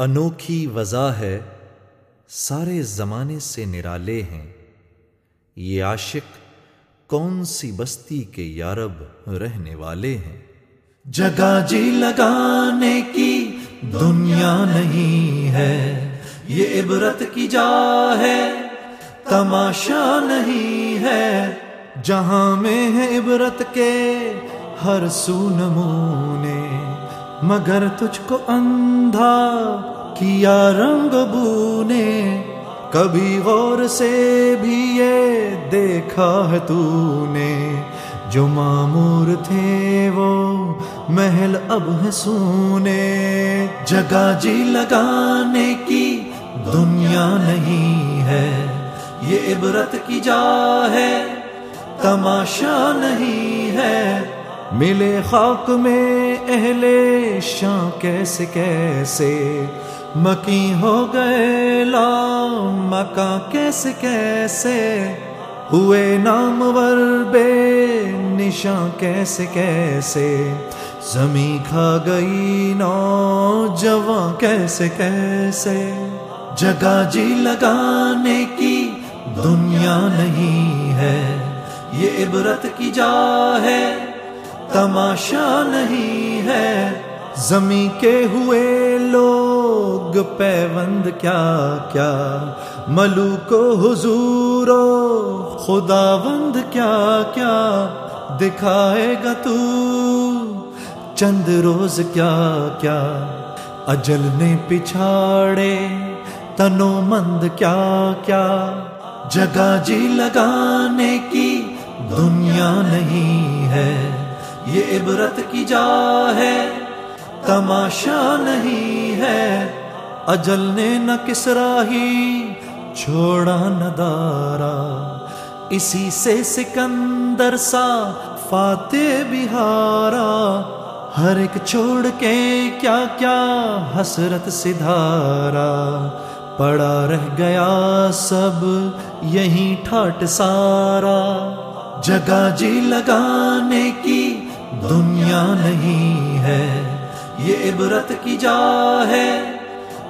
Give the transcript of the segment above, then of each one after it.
انوکھی وضع ہے، سارے زمانے سے نرالے ہیں۔ یہ عاشق کون سی بستی کے یارب رہنے والے ہیں؟ جگہ جی لگانے کی دنیا نہیں ہے، یہ عبرت کی جا ہے، تماشا نہیں ہے۔ جہاں میں ہے عبرت کے ہر سو نمونے مگر تجھ کو اندھا کیا رنگ بونے، کبھی غور سے بھی یہ دیکھا ہے تو نے جو معمور تھے وہ محل اب ہے سونے۔ جگہ جی لگانے کی دنیا نہیں ہے، یہ عبرت کی جا ہے، تماشا نہیں ہے۔ ملے خاک میں اہل شاں کیسے کیسے؟ مکی ہو گئے لا مکا کیسے کیسے؟ ہوئے نامور بے نشاں کیسے کیسے؟ زمیں کھا گئی نوجوان کیسے کیسے؟ جگہ جی لگانے کی دنیا نہیں ہے، یہ عبرت کی جا ہے۔ تماشا نہیں ہے۔ زمیں کے ہوئے لوگ، پیوند کیا کیا۔ ملوک حضور خدا بند کیا کیا۔ دکھائے گا تو چند روز کیا کیا۔ اجل نے پچھاڑے تنو مند کیا کیا۔ جگہ جی لگانے کی دنیا نہیں ہے۔ یہ عبرت کی جا ہے۔ تماشا نہیں ہے۔ اجل نے نہ کس راہی، چھوڑا نہ دارا۔ اسی سے سکندر سا فاتح بہارا۔ ہر ایک چھوڑ کے کیا کیا حسرت سدھارا پڑا رہ گیا سب یہی ٹھاٹ سارا۔ جگہ جی لگانے کی دنیا نہیں ہے، یہ عبرت کی جا ہے،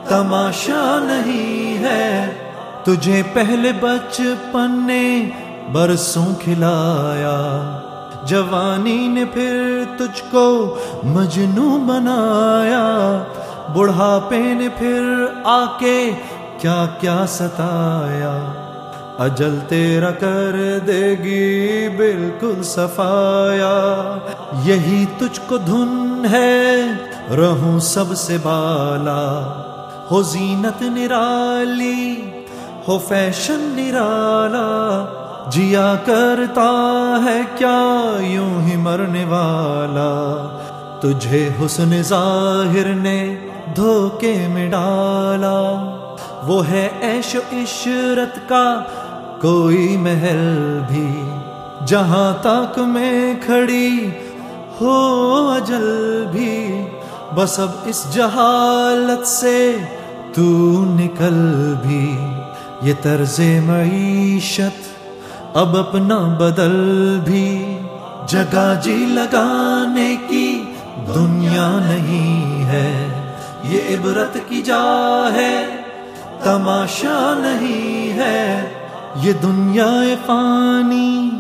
تماشا نہیں ہے۔ تجھے پہلے بچپن نے برسوں کھلایا، جوانی نے پھر تجھ کو مجنو بنایا۔ بڑھاپے نے پھر آ کے کیا کیا ستایا۔ اجل تیرا کر دے گی بالکل صفایا۔ یہی تجھ کو دھن ہے، رہوں سب سے بالا۔ ہو زینت نرالی، ہو فیشن نرالا۔ جیا کرتا ہے کیا یوں ہی مرنے والا۔ تجھے حسن ظاہر نے دھوکے میں ڈالا۔ وہ ہے ایش و عشرت کا کوئی محل بھی جہاں تک میں کھڑی ہو اجل بھی۔ بس اب اس جہالت سے تو نکل بھی۔ یہ طرز معیشت اب اپنا بدل بھی۔ جگہ جی لگانے کی دنیا نہیں ہے۔ یہ عبرت کی جا ہے، تماشا نہیں ہے۔ یہ دنیا فانی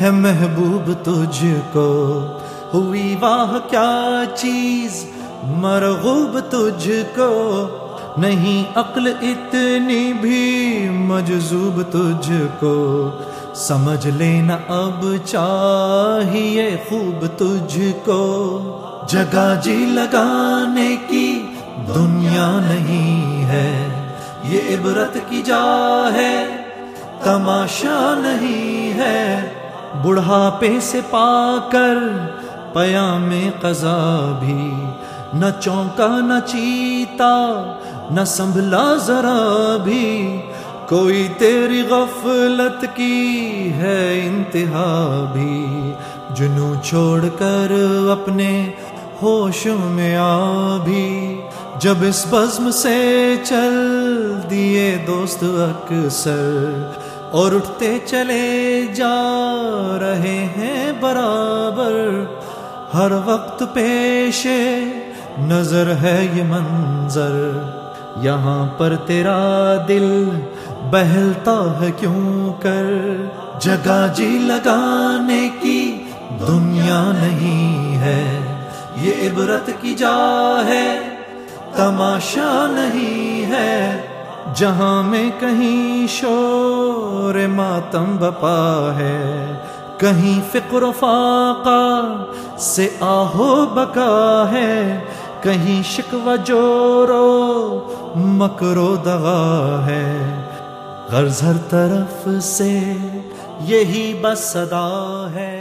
ہے محبوب تجھ کو۔ ہوئی واہ کیا چیز، مرغوب تجھ کو۔ نہیں عقل اتنی بھی مجذوب تجھ کو۔ سمجھ لینا اب چاہیے خوب تجھ کو۔ جگہ جی لگانے کی دنیا نہیں ہے، یہ عبرت کی جا ہے۔ تماشا نہیں ہے بڑھاپے سے پا کر پیا میں قضا بھی نہ چونکا، نہ چیتا، نہ سنبھلا ذرا بھی۔ کوئی تیری غفلت کی ہے انتہا بھی۔ جنو چھوڑ کر اپنے ہوش میں آ بھی۔ جب اس بزم سے چل دیے دوست اکثر اور اٹھتے چلے جا رہے ہیں برابر۔ ہر وقت پیش نظر ہے یہ منظر۔ یہاں پر تیرا دل بہلتا ہے کیوں کر؟ جگہ جی لگانے کی دنیا نہیں ہے۔ یہ عبرت کی جا ہے، تماشا نہیں ہے۔ جہاں میں کہیں شور ماتم بپا ہے، کہیں فکر و فاقہ سے آہو بکا ہے، کہیں شکو جورو مکرو دغا ہے۔ غرض ہر طرف سے یہی بس صدا ہے۔